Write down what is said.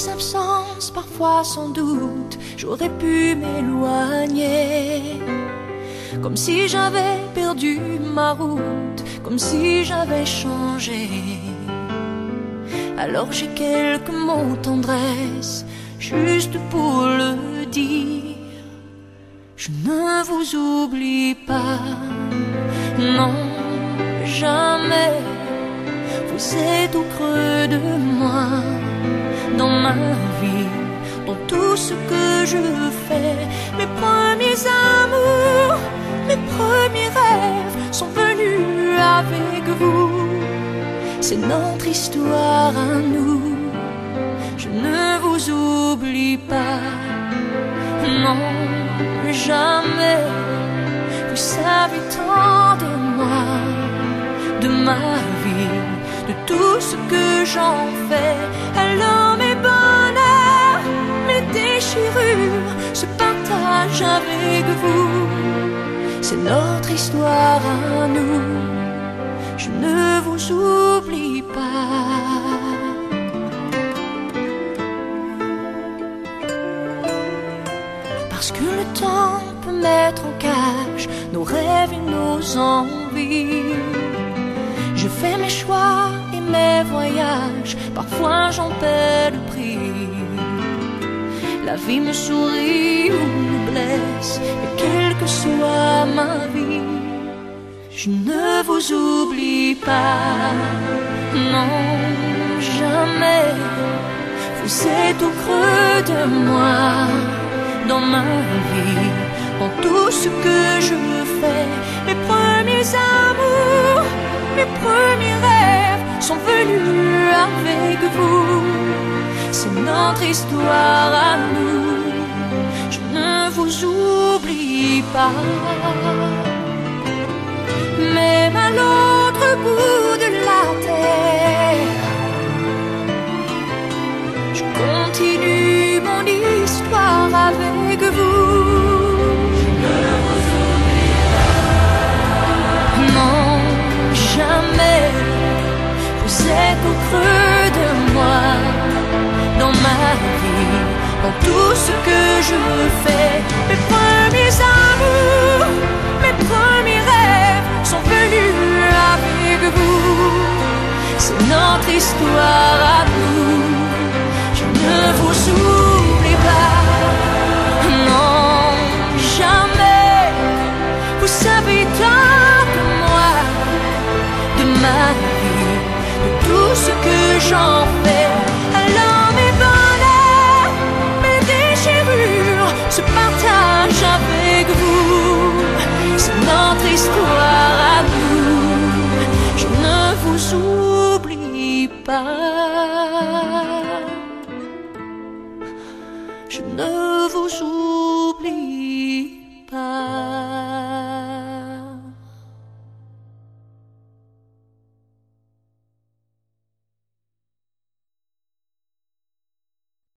tes absences, parfois sans doute, j'aurais pu m'éloigner. Comme si j'avais perdu ma route, comme si j'avais changé. Alors j'ai quelques mots tendresse, juste pour le dire. Je ne vous oublie pas, non, jamais. Vous êtes au creux de moi, ma vie, dans tout ce que je fais. Mes premiers amours, mes premiers rêves sont venus avec vous. C'est notre histoire à nous. Je ne vous oublie pas, non, jamais. Vous savez tant de moi, de ma vie, de tout ce que j'en fais. Alors mes bonheurs, avec vous. C'est notre histoire à nous. Je ne vous oublie pas. Parce que le temps peut mettre en cage nos rêves et nos envies. Je fais mes choix et mes voyages, parfois j'en paie le prix. La vie me sourit ou me blesse, et quelle que soit ma vie, je ne vous oublie pas, non, jamais. Vous êtes au creux de moi, dans ma vie, dans tout ce que je fais. Mes premiers amours, mes premiers rêves sont venus avec vous. C'est notre histoire à nous. Je ne vous oublie pas. Je fais. Mes premiers amours, mes premiers rêves sont venus avec vous. C'est notre histoire à nous. Je ne vous oublie pas, non, jamais. Vous savez tant de moi, de ma vie, de tout ce que j'en fais. Histoire à. Je ne vous oublie pas. Je ne vous oublie pas.